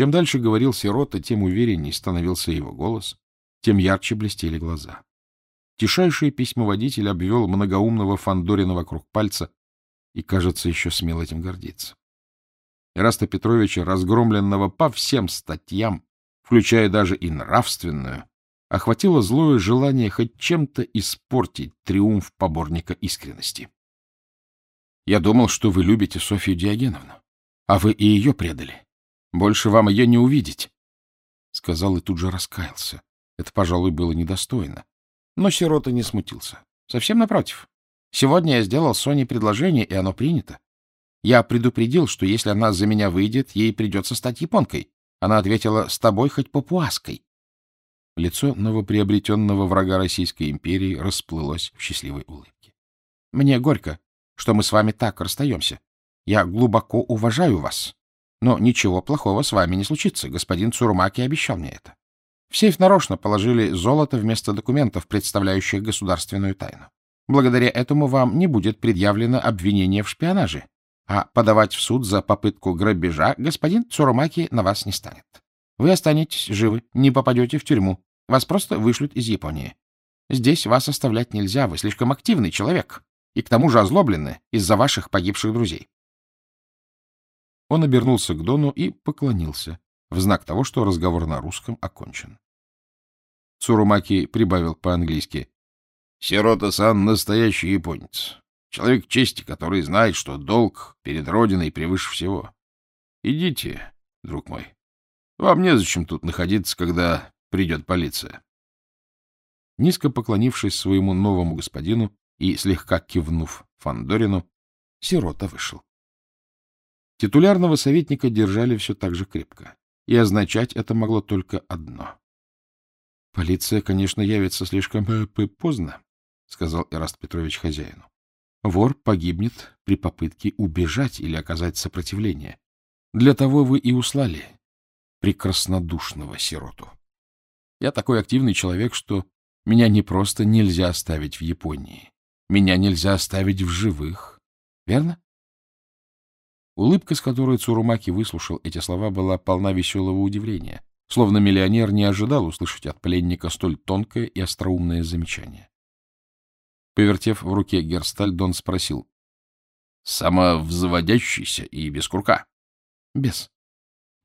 Чем дальше говорил сирота, тем уверенней становился его голос, тем ярче блестели глаза. Тишайший письмоводитель обвел многоумного Фандорина вокруг пальца и, кажется, еще смел этим гордиться. Ираста Петровича, разгромленного по всем статьям, включая даже и нравственную, охватило злое желание хоть чем-то испортить триумф поборника искренности. — Я думал, что вы любите Софью Диогеновну, а вы и ее предали. Больше вам ее не увидеть. Сказал и тут же раскаялся. Это, пожалуй, было недостойно. Но сирота не смутился. Совсем напротив. Сегодня я сделал Соне предложение, и оно принято. Я предупредил, что если она за меня выйдет, ей придется стать японкой. Она ответила, с тобой хоть папуаской. Лицо новоприобретенного врага Российской империи расплылось в счастливой улыбке. Мне горько, что мы с вами так расстаемся. Я глубоко уважаю вас. Но ничего плохого с вами не случится. Господин Цурумаки обещал мне это. В сейф нарочно положили золото вместо документов, представляющих государственную тайну. Благодаря этому вам не будет предъявлено обвинение в шпионаже, а подавать в суд за попытку грабежа господин Цурумаки на вас не станет. Вы останетесь живы, не попадете в тюрьму. Вас просто вышлют из Японии. Здесь вас оставлять нельзя, вы слишком активный человек, и к тому же озлоблены из-за ваших погибших друзей. Он обернулся к Дону и поклонился, в знак того, что разговор на русском окончен. Цурумаки прибавил по-английски. — Сирота-сан — настоящий японец. Человек чести, который знает, что долг перед Родиной превыше всего. Идите, друг мой. Вам незачем тут находиться, когда придет полиция. Низко поклонившись своему новому господину и слегка кивнув Фандорину, сирота вышел. Титулярного советника держали все так же крепко, и означать это могло только одно. — Полиция, конечно, явится слишком э, поздно, — сказал Эраст Петрович хозяину. — Вор погибнет при попытке убежать или оказать сопротивление. Для того вы и услали прекраснодушного сироту. Я такой активный человек, что меня не просто нельзя оставить в Японии. Меня нельзя оставить в живых. Верно? Улыбка, с которой Цурумаки выслушал эти слова, была полна веселого удивления, словно миллионер не ожидал услышать от пленника столь тонкое и остроумное замечание. Повертев в руке Герсталь, Дон спросил. — Самовзаводящийся и без курка? — Без.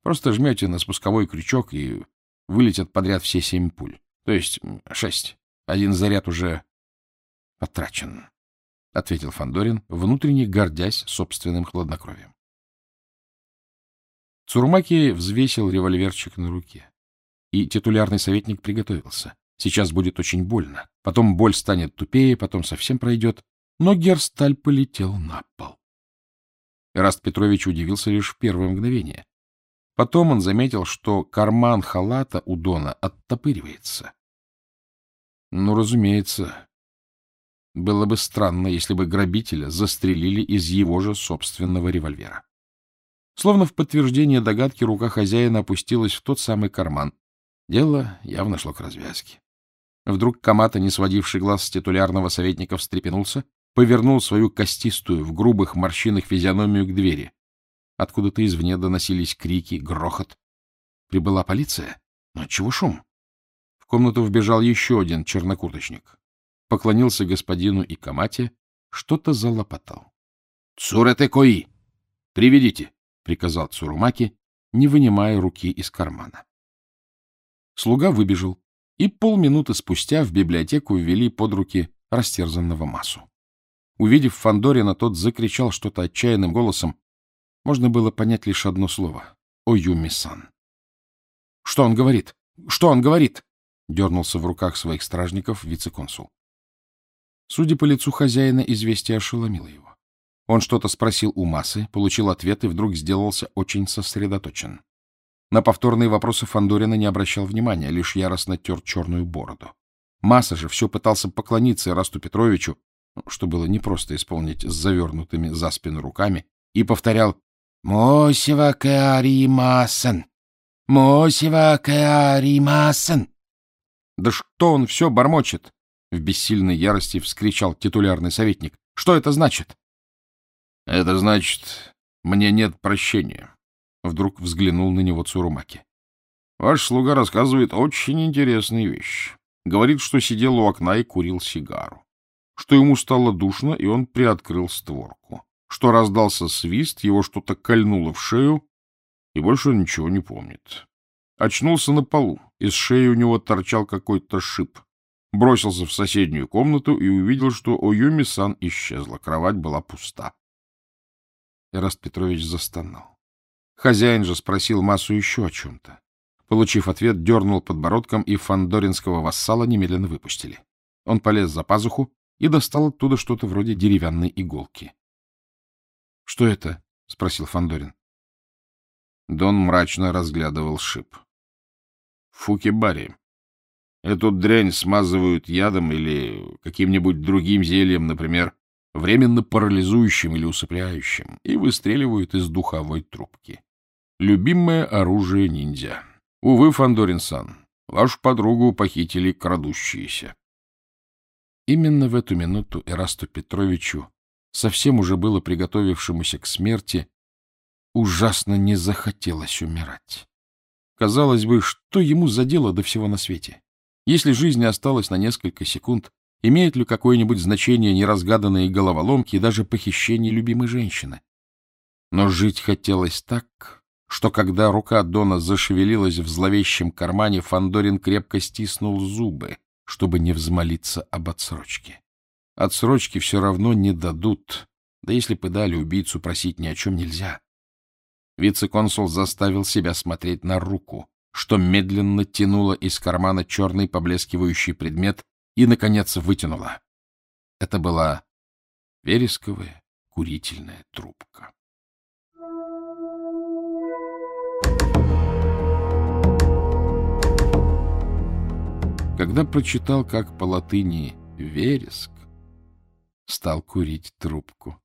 Просто жмете на спусковой крючок, и вылетят подряд все семь пуль. То есть шесть. Один заряд уже потрачен, — ответил Фандорин, внутренне гордясь собственным хладнокровием. Цурмаки взвесил револьверчик на руке. И титулярный советник приготовился. Сейчас будет очень больно. Потом боль станет тупее, потом совсем пройдет. Но Герсталь полетел на пол. Эраст Петрович удивился лишь в первое мгновение. Потом он заметил, что карман халата у Дона оттопыривается. Ну, разумеется, было бы странно, если бы грабителя застрелили из его же собственного револьвера. Словно в подтверждение догадки рука хозяина опустилась в тот самый карман. Дело явно шло к развязке. Вдруг Камата, не сводивший глаз с титулярного советника, встрепенулся, повернул свою костистую в грубых морщинах физиономию к двери. Откуда-то извне доносились крики, грохот. Прибыла полиция? Но чего шум? В комнату вбежал еще один чернокурточник. Поклонился господину и Камате, что-то залопотал. — Цурете кои! Приведите! Приказал Цурумаки, не вынимая руки из кармана. Слуга выбежал, и полминуты спустя в библиотеку ввели под руки растерзанного массу. Увидев Фандорина, тот закричал что-то отчаянным голосом. Можно было понять лишь одно слово — «Оюми-сан». «Что он говорит? Что он говорит?» — дернулся в руках своих стражников вице-консул. Судя по лицу хозяина, известие ошеломило его. Он что-то спросил у массы, получил ответ и вдруг сделался очень сосредоточен. На повторные вопросы Фандорина не обращал внимания, лишь яростно тер черную бороду. Масса же все пытался поклониться Ирасту Петровичу, что было непросто исполнить с завернутыми за спину руками, и повторял «Мосева кааримасен! Мосева кааримасен!» «Да что он все бормочет?» — в бессильной ярости вскричал титулярный советник. «Что это значит?» — Это значит, мне нет прощения. Вдруг взглянул на него Цурумаки. — Ваш слуга рассказывает очень интересные вещи. Говорит, что сидел у окна и курил сигару. Что ему стало душно, и он приоткрыл створку. Что раздался свист, его что-то кольнуло в шею, и больше он ничего не помнит. Очнулся на полу. Из шеи у него торчал какой-то шип. Бросился в соседнюю комнату и увидел, что Оюми-сан исчезла. Кровать была пуста. Эраст Петрович застонал. Хозяин же спросил массу еще о чем-то. Получив ответ, дернул подбородком, и фандоринского вассала немедленно выпустили. Он полез за пазуху и достал оттуда что-то вроде деревянной иголки. — Что это? — спросил Фандорин. Дон мрачно разглядывал шип. — Фукибари. Эту дрянь смазывают ядом или каким-нибудь другим зельем, например, временно парализующим или усыпляющим, и выстреливают из духовой трубки. Любимое оружие ниндзя. Увы, Фандорин-сан, вашу подругу похитили крадущиеся. Именно в эту минуту Эрасту Петровичу, совсем уже было приготовившемуся к смерти, ужасно не захотелось умирать. Казалось бы, что ему за дело до всего на свете? Если жизнь осталась на несколько секунд, имеет ли какое-нибудь значение неразгаданные головоломки и даже похищение любимой женщины? Но жить хотелось так, что когда рука Дона зашевелилась в зловещем кармане, Фандорин крепко стиснул зубы, чтобы не взмолиться об отсрочке. Отсрочки все равно не дадут, да если бы дали, убийцу просить ни о чем нельзя. Вице-консул заставил себя смотреть на руку, что медленно тянула из кармана черный поблескивающий предмет и, наконец, вытянула. Это была вересковая курительная трубка. Когда прочитал, как по латыни «вереск», стал курить трубку.